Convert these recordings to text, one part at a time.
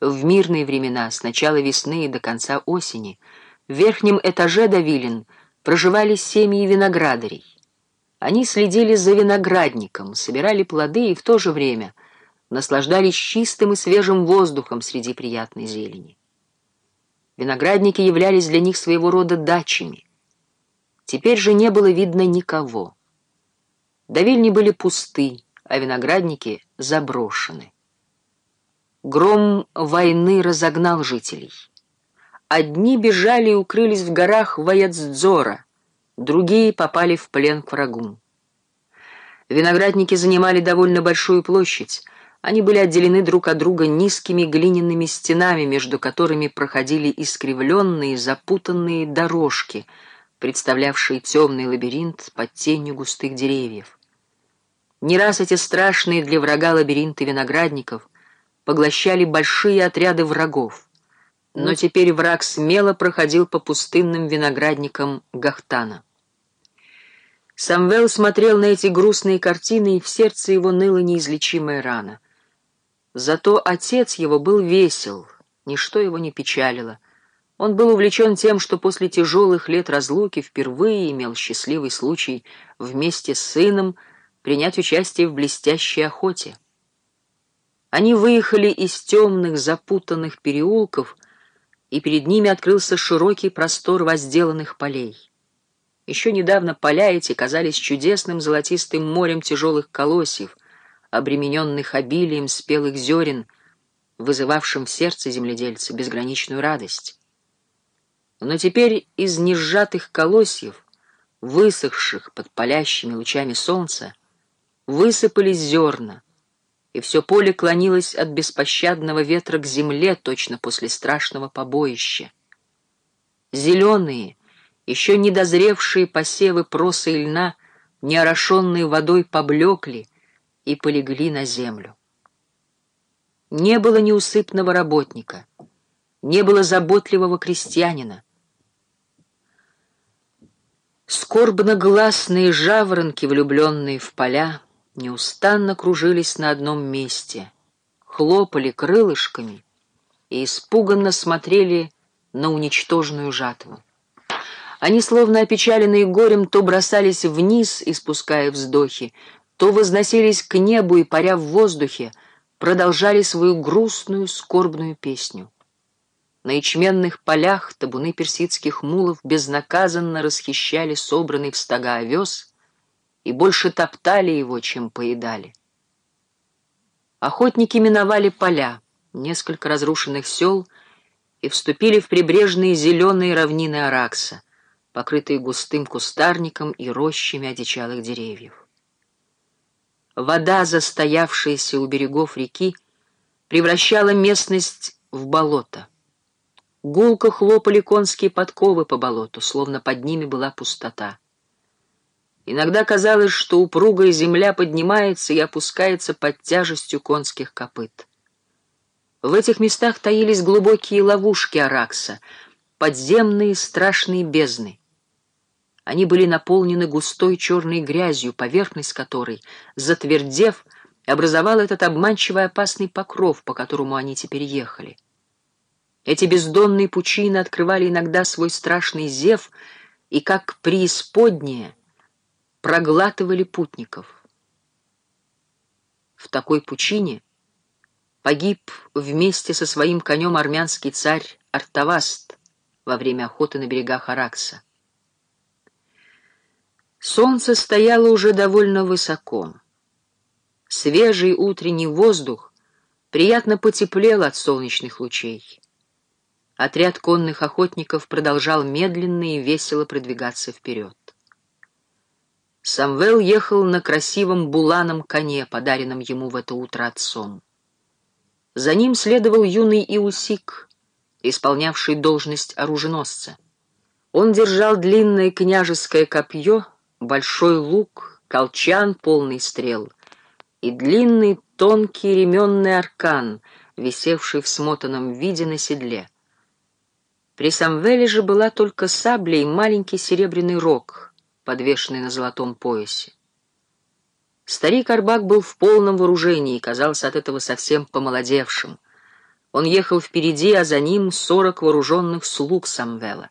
В мирные времена, с начала весны и до конца осени, в верхнем этаже Давилин проживали семьи виноградарей. Они следили за виноградником, собирали плоды и в то же время наслаждались чистым и свежим воздухом среди приятной зелени. Виноградники являлись для них своего рода дачами. Теперь же не было видно никого. Давильни были пусты, а виноградники заброшены. Гром войны разогнал жителей. Одни бежали и укрылись в горах Ваяцдзора, другие попали в плен к врагу. Виноградники занимали довольно большую площадь. Они были отделены друг от друга низкими глиняными стенами, между которыми проходили искривленные, запутанные дорожки, представлявшие темный лабиринт под тенью густых деревьев. Не раз эти страшные для врага лабиринты виноградников поглощали большие отряды врагов. Но теперь враг смело проходил по пустынным виноградникам Гахтана. Самвел смотрел на эти грустные картины, и в сердце его ныла неизлечимая рана. Зато отец его был весел, ничто его не печалило. Он был увлечен тем, что после тяжелых лет разлуки впервые имел счастливый случай вместе с сыном принять участие в блестящей охоте. Они выехали из темных запутанных переулков, и перед ними открылся широкий простор возделанных полей. Еще недавно поля эти казались чудесным золотистым морем тяжелых колосьев, обремененных обилием спелых зерен, вызывавшим в сердце земледельца безграничную радость. Но теперь из несжатых колосьев, высохших под палящими лучами солнца, высыпались зерна, и все поле клонилось от беспощадного ветра к земле точно после страшного побоища. Зеленые, еще недозревшие посевы проса и льна, не орошенные водой, поблекли и полегли на землю. Не было неусыпного работника, не было заботливого крестьянина. Скорбно-гласные жаворонки, влюбленные в поля, неустанно кружились на одном месте, хлопали крылышками и испуганно смотрели на уничтоженную жатву. Они, словно опечаленные горем, то бросались вниз, испуская вздохи, то возносились к небу и, паря в воздухе, продолжали свою грустную, скорбную песню. На ячменных полях табуны персидских мулов безнаказанно расхищали собранный в стога овес — и больше топтали его, чем поедали. Охотники миновали поля, несколько разрушенных сел и вступили в прибрежные зеленые равнины Аракса, покрытые густым кустарником и рощами одичалых деревьев. Вода, застоявшаяся у берегов реки, превращала местность в болото. Гулко хлопали конские подковы по болоту, словно под ними была пустота. Иногда казалось, что упругая земля поднимается и опускается под тяжестью конских копыт. В этих местах таились глубокие ловушки Аракса, подземные страшные бездны. Они были наполнены густой черной грязью, поверхность которой, затвердев, образовал этот обманчивый опасный покров, по которому они теперь ехали. Эти бездонные пучины открывали иногда свой страшный зев, и как преисподнее проглатывали путников. В такой пучине погиб вместе со своим конем армянский царь Артаваст во время охоты на берегах Аракса. Солнце стояло уже довольно высоко. Свежий утренний воздух приятно потеплел от солнечных лучей. Отряд конных охотников продолжал медленно и весело продвигаться вперед. Самвел ехал на красивом буланом коне, подаренном ему в это утро отцом. За ним следовал юный Иусик, исполнявший должность оруженосца. Он держал длинное княжеское копье, большой лук, колчан, полный стрел, и длинный тонкий ременный аркан, висевший в смотанном виде на седле. При Самвеле же была только сабля и маленький серебряный рог — подвешенный на золотом поясе. Старик Арбак был в полном вооружении и казался от этого совсем помолодевшим. Он ехал впереди, а за ним сорок вооруженных слуг Самвела.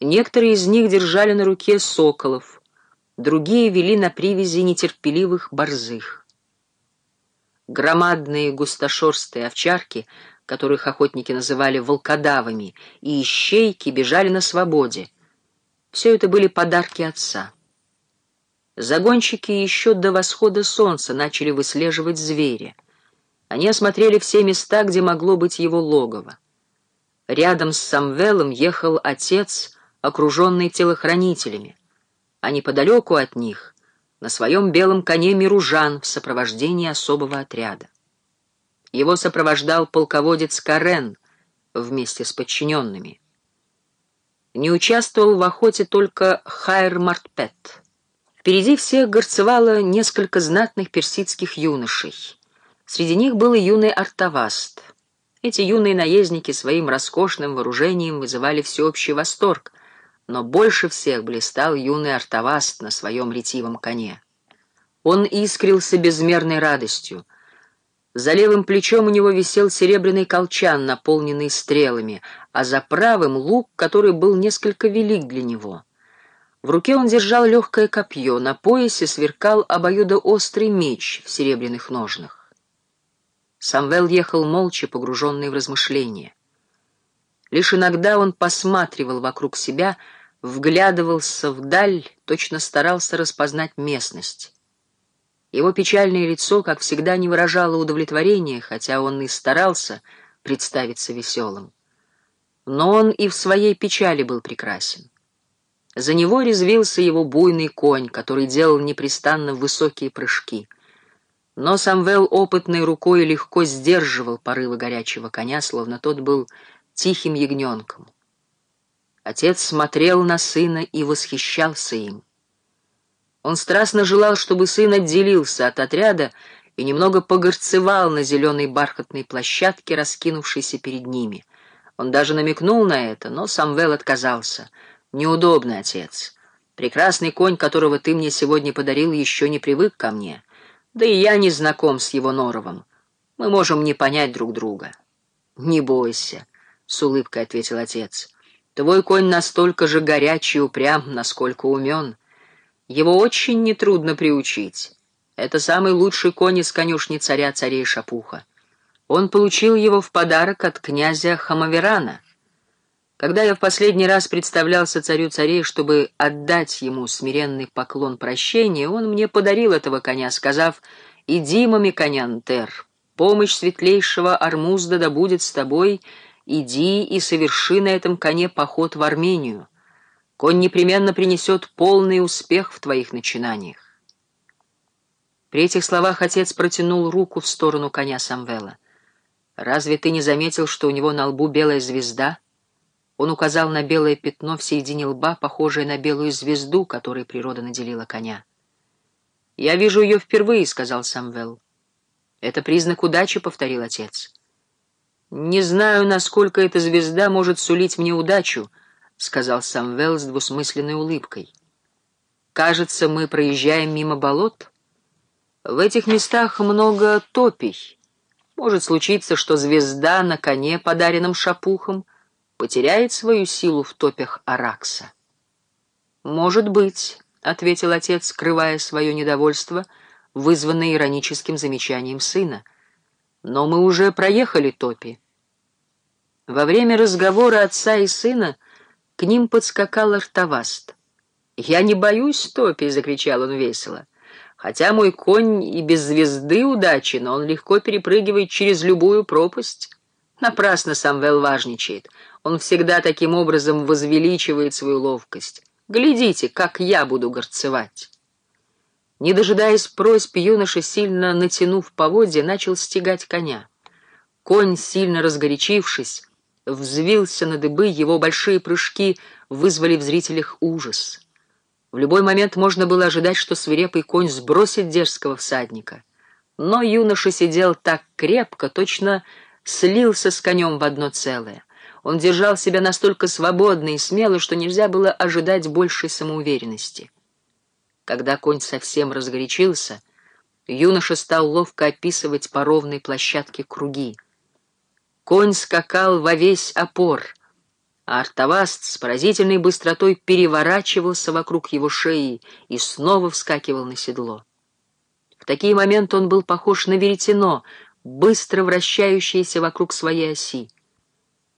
Некоторые из них держали на руке соколов, другие вели на привязи нетерпеливых борзых. Громадные густошерстые овчарки, которых охотники называли волкодавами, и ищейки бежали на свободе. Все это были подарки отца. Загонщики еще до восхода солнца начали выслеживать зверя. Они осмотрели все места, где могло быть его логово. Рядом с Самвелом ехал отец, окруженный телохранителями, а неподалеку от них на своем белом коне Миружан в сопровождении особого отряда. Его сопровождал полководец Карен вместе с подчиненными. Не участвовал в охоте только Хайр Мартпет. Впереди всех горцевало несколько знатных персидских юношей. Среди них был и юный Артаваст. Эти юные наездники своим роскошным вооружением вызывали всеобщий восторг, но больше всех блистал юный Артаваст на своем ретивом коне. Он искрился безмерной радостью. За левым плечом у него висел серебряный колчан, наполненный стрелами, а за правым — лук, который был несколько велик для него. В руке он держал легкое копье, на поясе сверкал обоюдоострый меч в серебряных ножнах. Самвел ехал молча, погруженный в размышления. Лишь иногда он посматривал вокруг себя — вглядывался вдаль, точно старался распознать местность. Его печальное лицо, как всегда, не выражало удовлетворения, хотя он и старался представиться веселым. Но он и в своей печали был прекрасен. За него резвился его буйный конь, который делал непрестанно высокие прыжки. Но Самвел опытной рукой легко сдерживал порывы горячего коня, словно тот был тихим ягненком. Отец смотрел на сына и восхищался им. Он страстно желал, чтобы сын отделился от отряда и немного погорцевал на зеленой бархатной площадке, раскинувшейся перед ними. Он даже намекнул на это, но Самвел отказался. «Неудобно, отец. Прекрасный конь, которого ты мне сегодня подарил, еще не привык ко мне. Да и я не знаком с его норовом. Мы можем не понять друг друга». «Не бойся», — с улыбкой ответил отец. Твой конь настолько же горячий и упрям, насколько умен. Его очень нетрудно приучить. Это самый лучший конь из конюшни царя царей Шапуха. Он получил его в подарок от князя Хамаверана. Когда я в последний раз представлялся царю царей, чтобы отдать ему смиренный поклон прощения, он мне подарил этого коня, сказав «Иди, Мамиконянтер, помощь светлейшего Армузда да будет с тобой», Иди и соверши на этом коне поход в Армению. Конь непременно принесет полный успех в твоих начинаниях. При этих словах отец протянул руку в сторону коня Самвела. «Разве ты не заметил, что у него на лбу белая звезда?» Он указал на белое пятно в середине лба, похожее на белую звезду, которой природа наделила коня. «Я вижу ее впервые», — сказал Самвел. «Это признак удачи», — повторил отец. «Не знаю, насколько эта звезда может сулить мне удачу», — сказал Самвел с двусмысленной улыбкой. «Кажется, мы проезжаем мимо болот. В этих местах много топий. Может случиться, что звезда на коне, подаренном шапухом, потеряет свою силу в топях Аракса». «Может быть», — ответил отец, скрывая свое недовольство, вызванное ироническим замечанием сына — но мы уже проехали топи. Во время разговора отца и сына к ним подскакал Артаваст. «Я не боюсь топи!» — закричал он весело. «Хотя мой конь и без звезды удачи, но он легко перепрыгивает через любую пропасть. Напрасно Самвел важничает. Он всегда таким образом возвеличивает свою ловкость. Глядите, как я буду горцевать!» Не дожидаясь просьб, юноша, сильно натянув поводья, начал стегать коня. Конь, сильно разгорячившись, взвился на дыбы, его большие прыжки вызвали в зрителях ужас. В любой момент можно было ожидать, что свирепый конь сбросит дерзкого всадника. Но юноша сидел так крепко, точно слился с конем в одно целое. Он держал себя настолько свободно и смело, что нельзя было ожидать большей самоуверенности. Когда конь совсем разгорячился, юноша стал ловко описывать по ровной площадке круги. Конь скакал во весь опор, а Артаваст с поразительной быстротой переворачивался вокруг его шеи и снова вскакивал на седло. В такие моменты он был похож на веретено, быстро вращающееся вокруг своей оси.